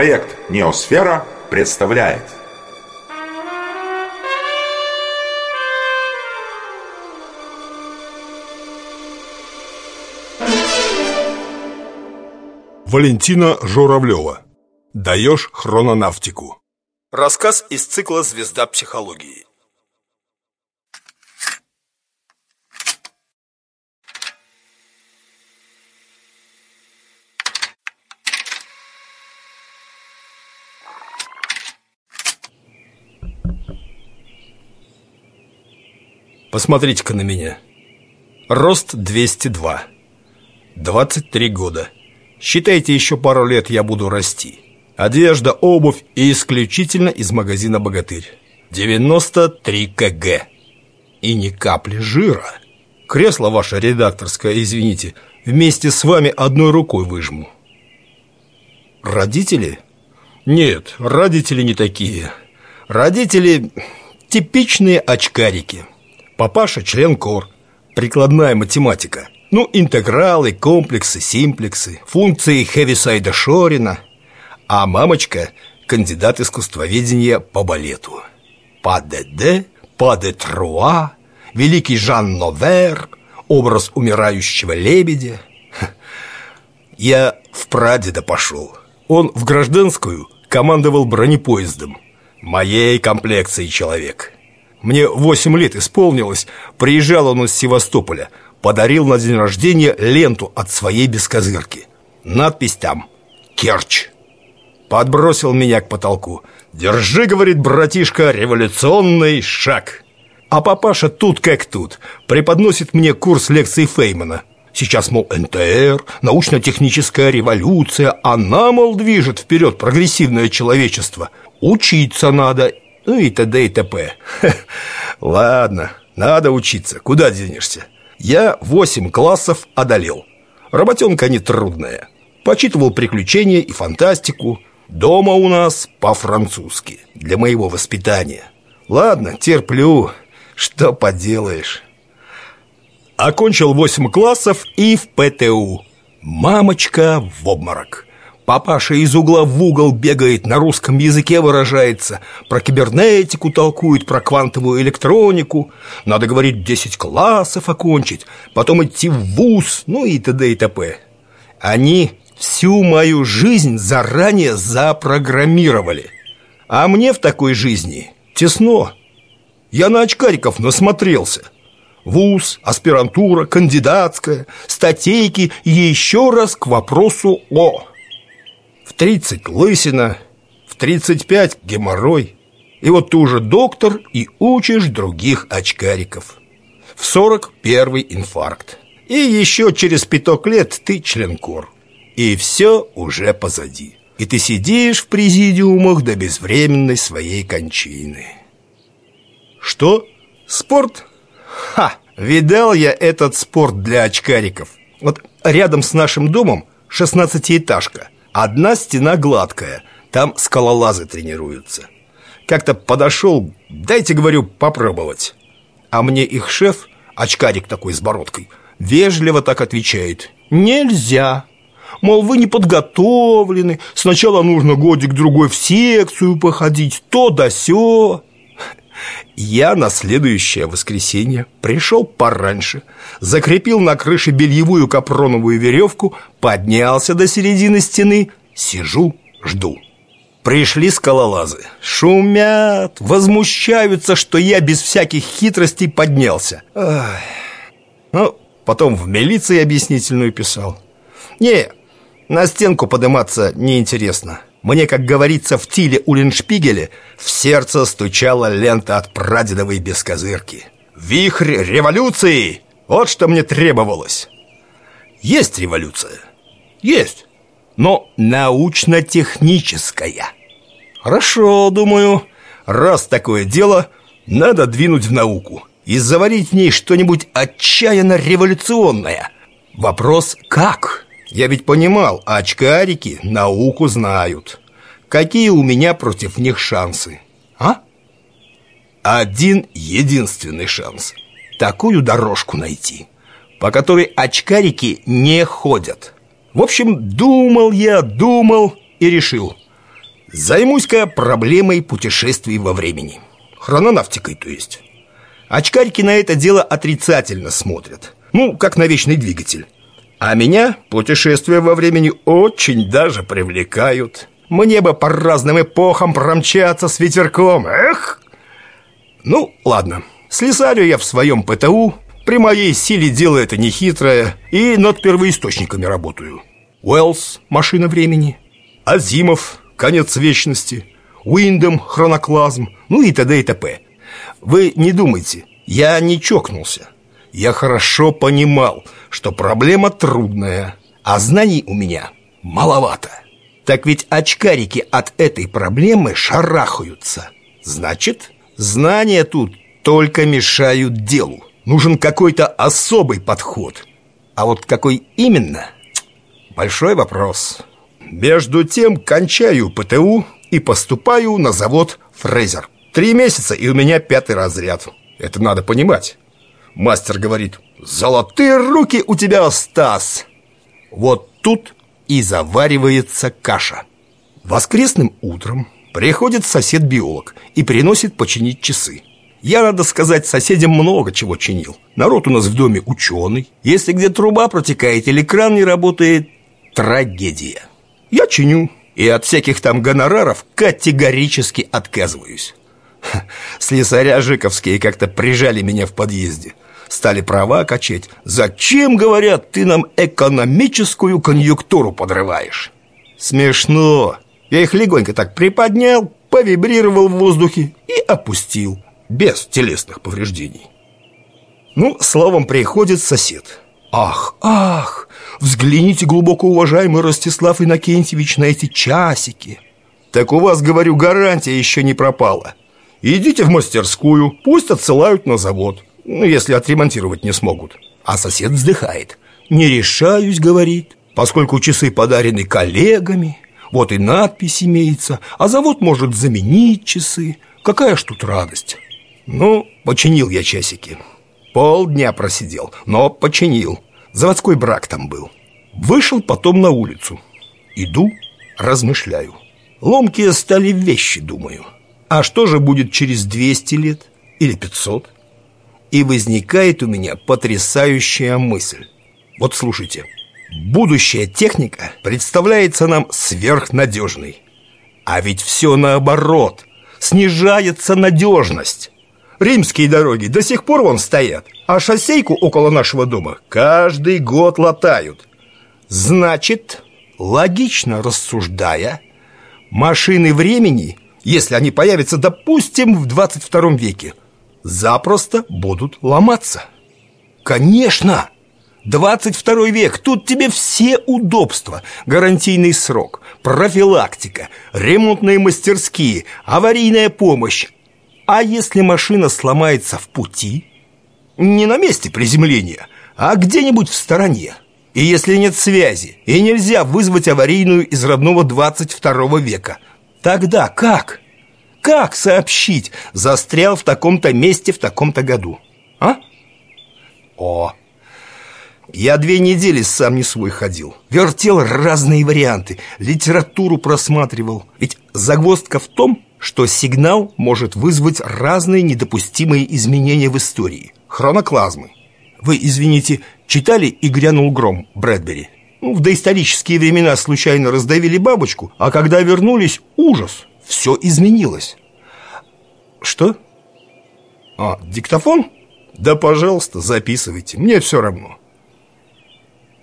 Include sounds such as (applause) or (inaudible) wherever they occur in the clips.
Проект «Неосфера» представляет. Валентина Журавлева. Даешь хрононавтику. Рассказ из цикла «Звезда психологии» Посмотрите-ка на меня. Рост 202 23 года. Считайте, еще пару лет я буду расти. Одежда, обувь и исключительно из магазина «Богатырь» 93 кг. И ни капли жира. Кресло ваше редакторское, извините Вместе с вами одной рукой выжму. Родители? Нет, родители не такие. Родители типичные очкарики Папаша – член КОР, прикладная математика. Ну, интегралы, комплексы, симплексы, функции Хевисайда Шорина. А мамочка – кандидат искусствоведения по балету. Па ДД, па де Труа, великий Жан Новер, образ умирающего лебедя. Я в прадеда пошел. Он в гражданскую командовал бронепоездом. Моей комплекции человек – мне восемь лет исполнилось. Приезжал он из Севастополя. Подарил на день рождения ленту от своей бескозырки. Надпись там «Керчь» Подбросил меня к потолку. «Держи, — говорит братишка, — революционный шаг» А папаша тут как тут. Преподносит мне курс лекций Феймана. Сейчас, мол, НТР, научно-техническая революция. Она, мол, движет вперед прогрессивное человечество. Учиться надо ну и т.д. и т.п. (laughs) Ладно, надо учиться, куда денешься? Я восемь классов одолел. Работенка нетрудная. Почитывал приключения и фантастику. Дома у нас по-французски, для моего воспитания. Ладно, терплю, что поделаешь. Окончил восемь классов и в ПТУ. Мамочка в обморок. Папаша из угла в угол бегает, на русском языке выражается. Про кибернетику толкует, про квантовую электронику. Надо, говорить, 10 классов окончить Потом идти в вуз, ну и т.д. и т.п. Они всю мою жизнь заранее запрограммировали. А мне в такой жизни тесно. Я на очкариков насмотрелся. Вуз, аспирантура, кандидатская, статейки и еще раз к вопросу о в 30 лысина, в 35 геморрой. И вот ты уже доктор и учишь других очкариков. В 40 первый инфаркт. И еще через пяток лет ты членкор. И все уже позади. И ты сидишь в президиумах до безвременной своей кончины. Что? Спорт? Ха! Видал я этот спорт для очкариков. Вот рядом с нашим домом шестнадцатиэтажка – Одна стена гладкая, там скалолазы тренируются. Как-то подошел, дайте, говорю, попробовать. А мне их шеф, очкарик такой с бородкой, вежливо так отвечает. Нельзя. Мол, вы не подготовлены, сначала нужно годик-другой в секцию походить, то да сё. Я на следующее воскресенье пришел пораньше, закрепил на крыше бельевую капроновую веревку, поднялся до середины стены, сижу, жду. Пришли скалолазы, шумят, возмущаются, что я без всяких хитростей поднялся. Ах. Ну, потом в милиции объяснительную писал. Не, на стенку подниматься неинтересно. Мне, как говорится в Тиле Уллиншпигеле, в сердце стучала лента от прадедовой бескозырки. Вихрь революции! Вот что мне требовалось. Есть революция. Есть. Но научно-техническая. Хорошо, думаю. Раз такое дело, надо двинуть в науку и заварить в ней что-нибудь отчаянно революционное. Вопрос «как?» Я ведь понимал, очкарики науку знают. Какие у меня против них шансы? А? Один единственный шанс. Такую дорожку найти, по которой очкарики не ходят. В общем, думал я, думал и решил. Займусь-ка проблемой путешествий во времени Хрононавтикой, то есть Очкарики на это дело отрицательно смотрят Ну, как на вечный двигатель А меня путешествия во времени очень даже привлекают. Мне бы по разным эпохам промчаться с ветерком. Эх! Ну, ладно. Слесарю я в своем ПТУ При моей силе дело это нехитрое. И над первоисточниками работаю. Уэллс – машина времени. Азимов – конец вечности. Уиндом – хроноклазм. Ну и т.д. и т.п. Вы не думайте, я не чокнулся Я хорошо понимал, что проблема трудная А знаний у меня маловато Так ведь очкарики от этой проблемы шарахаются Значит, знания тут только мешают делу. Нужен какой-то особый подход. А вот какой именно? Большой вопрос. Между тем кончаю ПТУ и поступаю на завод «Фрезер». Три месяца, и у меня пятый разряд. Это надо понимать. Мастер говорит, золотые руки у тебя, Стас. Вот тут и заваривается каша. Воскресным утром приходит сосед-биолог и приносит починить часы. Я, надо сказать, соседям много чего чинил Народ у нас в доме ученый Если где труба протекает или кран не работает Трагедия Я чиню И от всяких там гонораров категорически отказываюсь (laughs) Слесаря Жиковские как-то прижали меня в подъезде Стали права качать Зачем, говорят, ты нам экономическую конъюнктуру подрываешь? Смешно Я их легонько так приподнял Повибрировал в воздухе и опустил без телесных повреждений. Ну, словом, приходит сосед. Ах, ах, взгляните, глубоко уважаемый Ростислав Иннокентьевич, на эти часики. Так у вас, говорю, гарантия еще не пропала. Идите в мастерскую, пусть отсылают на завод, ну, если отремонтировать не смогут. А сосед вздыхает. Не решаюсь, говорит, поскольку часы подарены коллегами, вот и надпись имеется, а завод может заменить часы. Какая ж тут радость. Ну, починил я часики Полдня просидел, но починил Заводской брак там был Вышел потом на улицу Иду, размышляю Ломкие стали вещи, думаю А что же будет через 200 лет? Или 500? И возникает у меня потрясающая мысль. Вот слушайте. Будущая техника представляется нам сверхнадежной. А ведь все наоборот. Снижается надежность. Римские дороги до сих пор вон стоят А шоссейку около нашего дома каждый год латают. Значит, логично рассуждая Машины времени, если они появятся, допустим, в 22 веке Запросто будут ломаться Конечно! 22 век, тут тебе все удобства Гарантийный срок, профилактика, ремонтные мастерские, аварийная помощь а если машина сломается в пути? Не на месте приземления, а где-нибудь в стороне. И если нет связи, и нельзя вызвать аварийную из родного 22 века, тогда как? Как сообщить, застрял в таком-то месте в таком-то году? А? О, я две недели сам не свой ходил Вертел разные варианты Литературу просматривал Ведь загвоздка в том, что сигнал может вызвать разные недопустимые изменения в истории Хроноклазмы Вы, извините, читали «И грянул гром» Брэдбери? Ну, в доисторические времена случайно раздавили бабочку А когда вернулись, ужас, все изменилось Что? А, диктофон? Да, пожалуйста, записывайте, мне все равно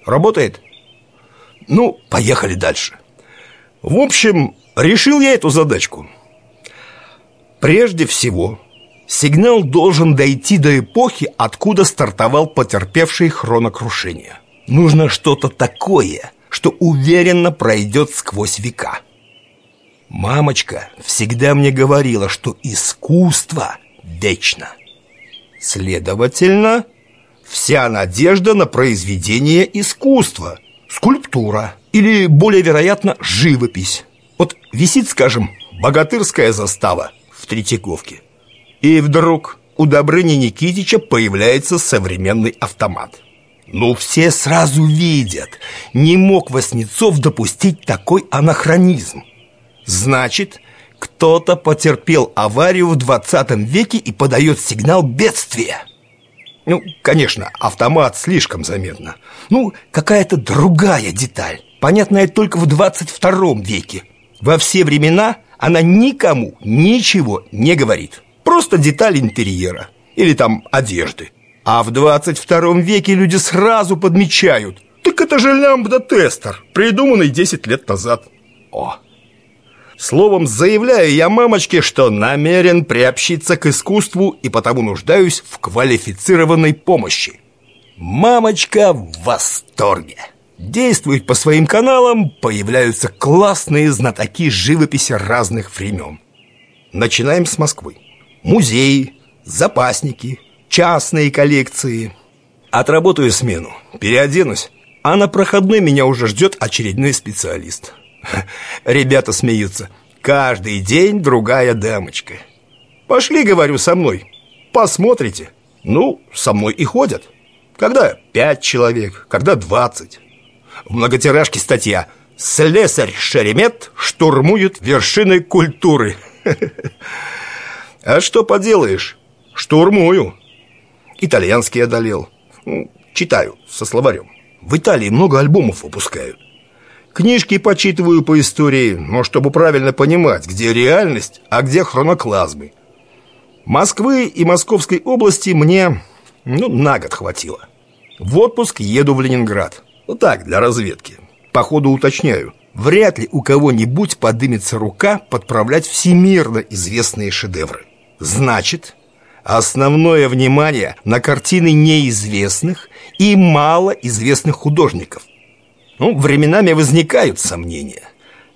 Работает? Ну, поехали дальше В общем, решил я эту задачку Прежде всего, сигнал должен дойти до эпохи, откуда стартовал потерпевший хронокрушение. Нужно что-то такое, что уверенно пройдет сквозь века. Мамочка всегда мне говорила, что искусство вечно. Следовательно, вся надежда на произведение искусства, скульптура или, более вероятно, живопись. Вот висит, скажем, богатырская застава Третьяковке. И вдруг у Добрыни Никитича появляется современный автомат. Ну, все сразу видят, не мог Васнецов допустить такой анахронизм. Значит, кто-то потерпел аварию в 20 веке и подает сигнал бедствия. Ну, конечно, автомат слишком заметно. Ну, какая-то другая деталь Понятная только в 22 веке. Во все времена она никому ничего не говорит. Просто деталь интерьера Или там одежды А в 22 веке люди сразу подмечают Так это же лямбда-тестер Придуманный 10 лет назад О, Словом, заявляю я мамочке, что намерен приобщиться к искусству и потому нуждаюсь в квалифицированной помощи. Мамочка в восторге. Действует по своим каналам, появляются классные знатоки живописи разных времен. Начинаем с Москвы. Музеи, запасники, частные коллекции. Отработаю смену, переоденусь, а на проходной меня уже ждет очередной специалист (laughs) – Ребята смеются. Каждый день другая дамочка. Пошли, говорю, со мной. Посмотрите. Ну, со мной и ходят. Когда пять человек, когда двадцать. В многотиражке статья «Слесарь Шеремет штурмует вершины культуры». (laughs) А что поделаешь? Штурмую. Итальянский одолел. Ну, читаю со словарем. В Италии много альбомов выпускают. Книжки почитываю по истории, но чтобы правильно понимать, где реальность, а где хроноклазмы. Москвы и Московской области мне, ну, на год хватило. В отпуск еду в Ленинград. Ну так, для разведки. Походу уточняю. Вряд ли у кого-нибудь подымется рука подправлять всемирно известные шедевры. Значит, основное внимание на картины неизвестных и малоизвестных художников – ну, временами возникают сомнения.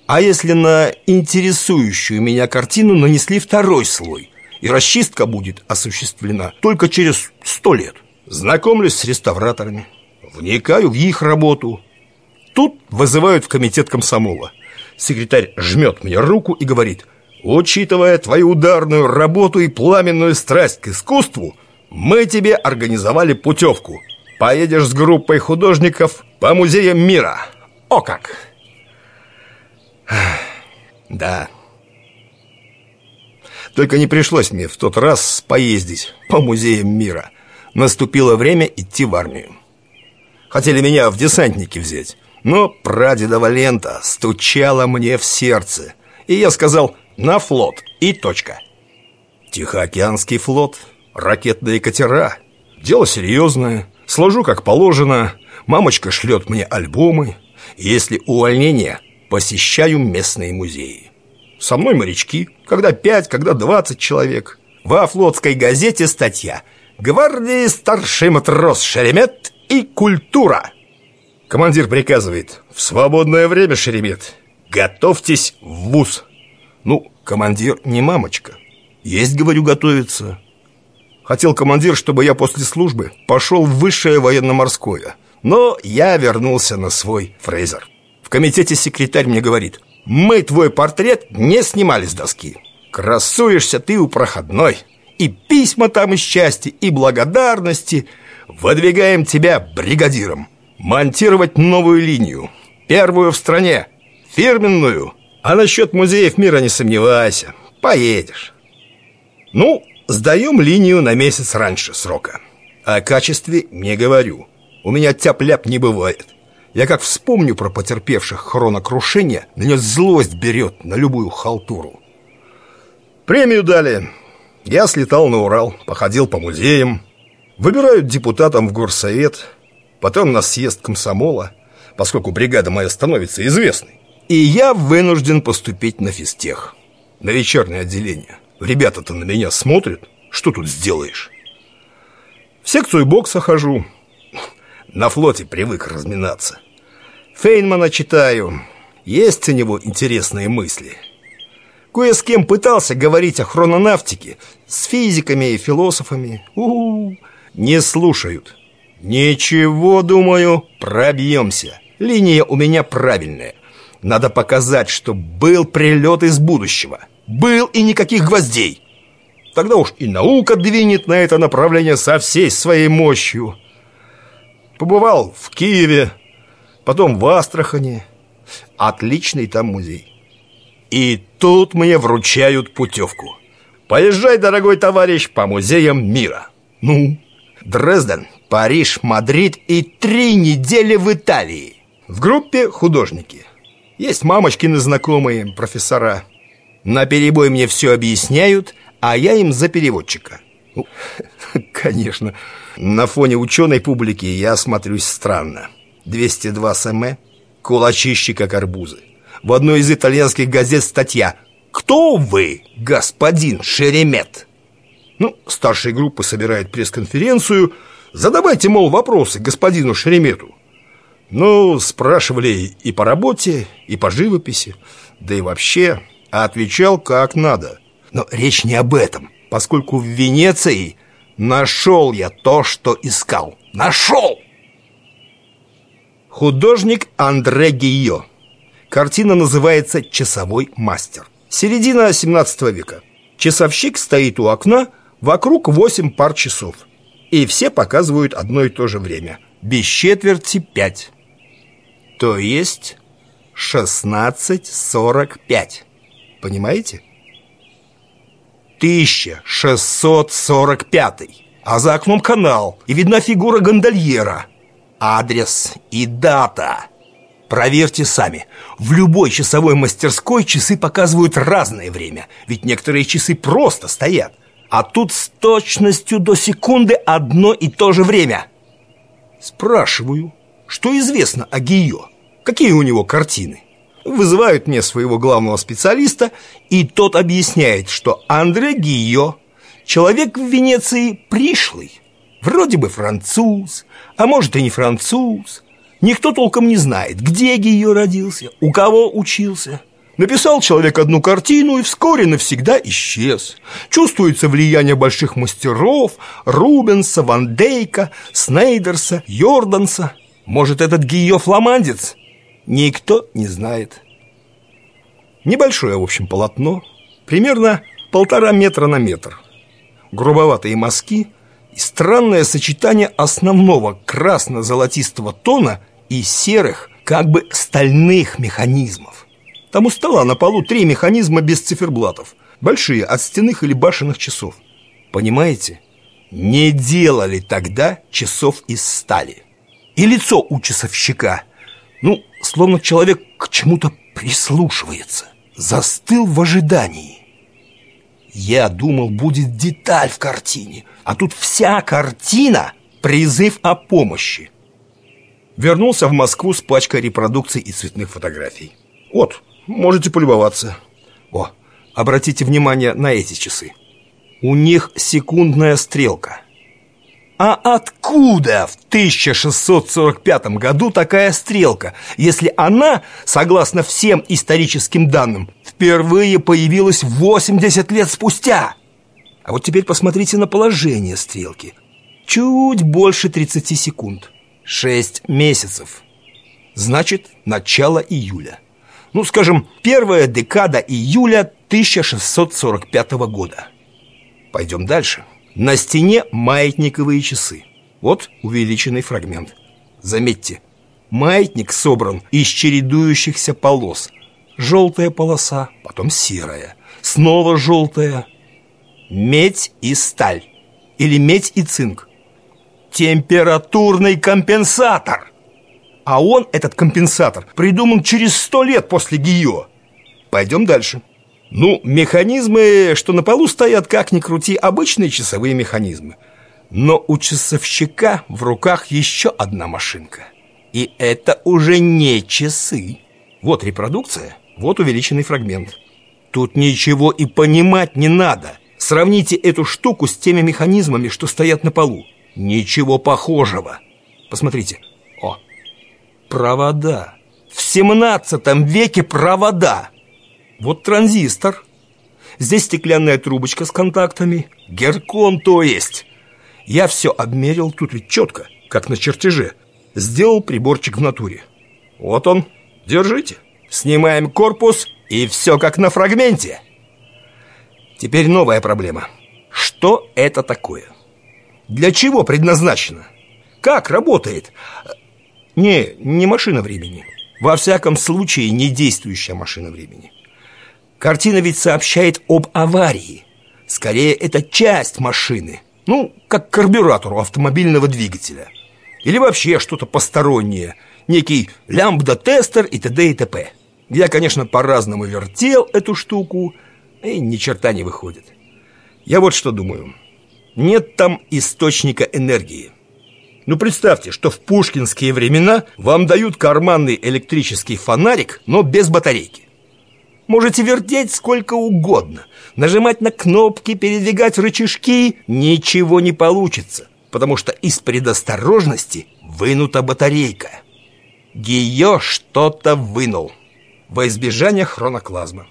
А если на интересующую меня картину нанесли второй слой, и расчистка будет осуществлена только через сто лет? Знакомлюсь с реставраторами, вникаю в их работу. Тут вызывают в комитет комсомола. Секретарь жмет мне руку и говорит, учитывая твою ударную работу и пламенную страсть к искусству, мы тебе организовали путевку – Поедешь с группой художников по музеям мира. О как! (sighs) Да. Только не пришлось мне в тот раз поездить по музеям мира. Наступило время идти в армию. Хотели меня в десантники взять, но прадедова лента стучала мне в сердце. И я сказал «на флот» и точка. Тихоокеанский флот, ракетные катера. Дело серьезное. Сложу как положено. Мамочка шлет мне альбомы. Если увольнение, посещаю местные музеи. Со мной морячки, когда пять, когда двадцать человек. Во флотской газете статья. «Гвардии старший матрос Шеремет и культура» Командир приказывает. В свободное время, Шеремет, готовьтесь в вуз Ну, командир не мамочка. Есть, говорю, готовиться Хотел командир, чтобы я после службы пошел в высшее военно-морское. Но я вернулся на свой фрейзер В комитете секретарь мне говорит Мы твой портрет не снимали с доски. Красуешься ты у проходной. И письма там из части, и благодарности. Выдвигаем тебя бригадиром. Монтировать новую линию. Первую в стране. Фирменную А насчет музеев мира не сомневайся. Поедешь. Ну, Сдаем линию на месяц раньше срока. О качестве не говорю. У меня тяп-ляп не бывает. Я как вспомню про потерпевших хронокрушение Меня злость берет на любую халтуру. Премию дали. Я слетал на Урал, походил по музеям. Выбирают депутатом в горсовет Потом на съезд комсомола Поскольку бригада моя становится известной И я вынужден поступить на физтех. На вечернее отделение. Ребята-то на меня смотрят. Что тут сделаешь? В секцию бокса хожу. На флоте привык разминаться. Фейнмана читаю. Есть у него интересные мысли. Кое с кем пытался говорить о хрононавтике С физиками и философами. У -у -у, Не слушают. Ничего, думаю, пробьемся. Линия у меня правильная Надо показать, что был прилет из будущего – был и никаких гвоздей. Тогда уж и наука двинет на это направление со всей своей мощью. Побывал в Киеве, потом в Астрахани. Отличный там музей. И тут мне вручают путевку Поезжай, дорогой товарищ, по музеям мира Ну, Дрезден, Париж, Мадрид и три недели в Италии В группе художники Есть мамочкины знакомые, профессора. На перебой мне все объясняют, а я им за переводчика. Ну, (laughs) Конечно, на фоне ученой публики я смотрюсь странно. 202 см, кулачищи как арбузы В одной из итальянских газет статья «Кто вы, господин Шеремет?» Ну, старшая группа собирает пресс-конференцию. Задавайте, мол, вопросы господину Шеремету Ну, спрашивали и по работе, и по живописи. Да и вообще, отвечал как надо. Но речь не об этом Поскольку в Венеции нашел я то, что искал. Нашел! Художник Андре Гийо. Картина называется «Часовой мастер» Середина 17 века. Часовщик стоит у окна, вокруг 8 пар часов. И все показывают одно и то же время. Без четверти 5 То есть 16.45 Понимаете? 1645 А за окном канал И видна фигура гондольера адрес и дата. Проверьте сами. В любой часовой мастерской часы показывают разное время, ведь некоторые часы просто стоят. А тут с точностью до секунды одно и то же время. Спрашиваю, что известно о Гио? Какие у него картины? Вызывают мне своего главного специалиста, и тот объясняет, что Андре Гио – человек в Венеции пришлый, Вроде бы француз, а может и не француз. Никто толком не знает, где Гийо родился, у кого учился. Написал человек одну картину и вскоре навсегда исчез. Чувствуется влияние больших мастеров Рубенса, Ван Дейка, Снейдерса, Йорданса. Может, этот Гийо фламандец? Никто не знает. Небольшое, в общем, полотно, примерно полтора метра на метр. Грубоватые мазки – и странное сочетание основного красно-золотистого тона и серых, как бы стальных механизмов. Там у стола на полу три механизма без циферблатов, большие, от стенных или башенных часов. Понимаете? Не делали тогда часов из стали. И лицо у часовщика, ну, словно человек к чему-то прислушивается, застыл в ожидании. Я думал, будет деталь в картине, а тут вся картина – призыв о помощи. Вернулся в Москву с пачкой репродукций и цветных фотографий. Вот, можете полюбоваться. О, обратите внимание на эти часы. У них секундная стрелка – а откуда в 1645 году такая стрелка, если она, согласно всем историческим данным, впервые появилась 80 лет спустя? А вот теперь посмотрите на положение стрелки. Чуть больше 30 секунд. 6 месяцев. Значит, начало июля. Ну, скажем, первая декада июля 1645 года. Пойдем дальше. На стене маятниковые часы. Вот увеличенный фрагмент. Заметьте, маятник собран из чередующихся полос. Желтая полоса, потом серая, снова желтая. Медь и сталь. Или медь и цинк. Температурный компенсатор. А он, этот компенсатор, придуман через сто лет после Гио. Пойдем дальше. Ну, механизмы, что на полу стоят, как ни крути, обычные часовые механизмы. Но у часовщика в руках еще одна машинка. И это уже не часы. Вот репродукция, вот увеличенный фрагмент. Тут ничего и понимать не надо. Сравните эту штуку с теми механизмами, что стоят на полу. Ничего похожего. Посмотрите. О, провода. В 17 веке провода. Вот транзистор. Здесь стеклянная трубочка с контактами. Геркон, то есть. Я все обмерил тут ведь четко, как на чертеже. Сделал приборчик в натуре. Вот он. Держите. Снимаем корпус, и все как на фрагменте. Теперь новая проблема. Что это такое? Для чего предназначено? Как работает? Не, не машина времени. Во всяком случае, не действующая машина времени. Картина ведь сообщает об аварии. Скорее, это часть машины. Ну, как карбюратор у автомобильного двигателя. Или вообще что-то постороннее. Некий лямбда-тестер и т.д. и т.п. Я, конечно, по-разному вертел эту штуку, и ни черта не выходит. Я вот что думаю. Нет там источника энергии. Ну, представьте, что в пушкинские времена вам дают карманный электрический фонарик, но без батарейки. Можете вертеть сколько угодно, нажимать на кнопки, передвигать рычажки, ничего не получится, потому что из предосторожности вынута батарейка. Ее что-то вынул во избежание хроноклазма.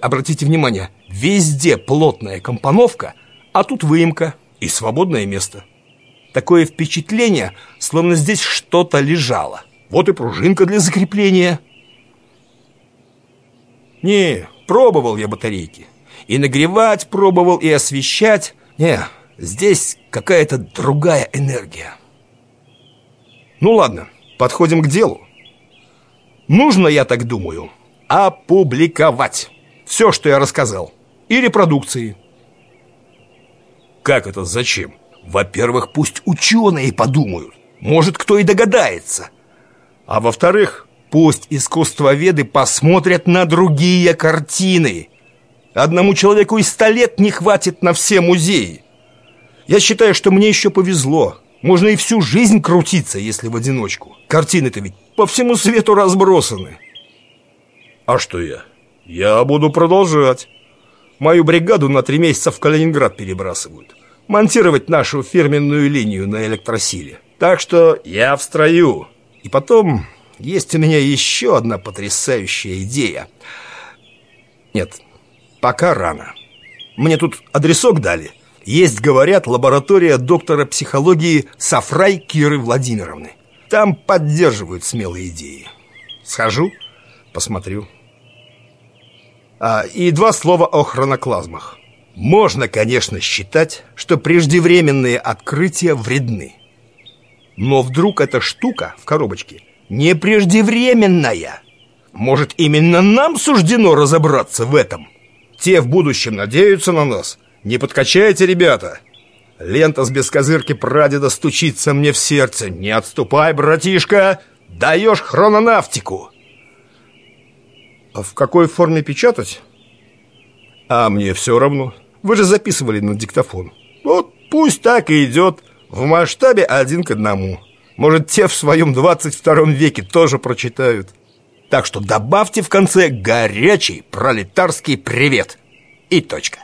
Обратите внимание, везде плотная компоновка, а тут выемка и свободное место. Такое впечатление, словно здесь что-то лежало. Вот и пружинка для закрепления. Не, пробовал я батарейки. И нагревать пробовал, и освещать. Не, здесь какая-то другая энергия. Ну ладно, подходим к делу. Нужно, я так думаю, опубликовать все, что я рассказал. И репродукции. Как это зачем? Во-первых, пусть ученые подумают. Может, кто и догадается. А во-вторых, пусть искусствоведы посмотрят на другие картины. Одному человеку и ста лет не хватит на все музеи. Я считаю, что мне еще повезло. Можно и всю жизнь крутиться, если в одиночку. Картины-то ведь по всему свету разбросаны. А что я? Я буду продолжать. Мою бригаду на три месяца в Калининград перебрасывают. Монтировать нашу фирменную линию на электросиле. Так что я в строю. И потом есть у меня еще одна потрясающая идея. Нет, пока рано. Мне тут адресок дали. Есть, говорят, лаборатория доктора психологии Сафрай Киры Владимировны. Там поддерживают смелые идеи. Схожу, посмотрю. А, и два слова о хроноклазмах. Можно, конечно, считать, что преждевременные открытия вредны. Но вдруг эта штука в коробочке не преждевременная? Может, именно нам суждено разобраться в этом? Те в будущем надеются на нас. Не подкачайте, ребята. Лента с бескозырки прадеда стучится мне в сердце. Не отступай, братишка, даешь хрононавтику. А в какой форме печатать? А мне все равно. Вы же записывали на диктофон. Вот пусть так и идет. В масштабе один к одному. Может, те в своем 22 веке тоже прочитают. Так что добавьте в конце горячий пролетарский привет. И точка.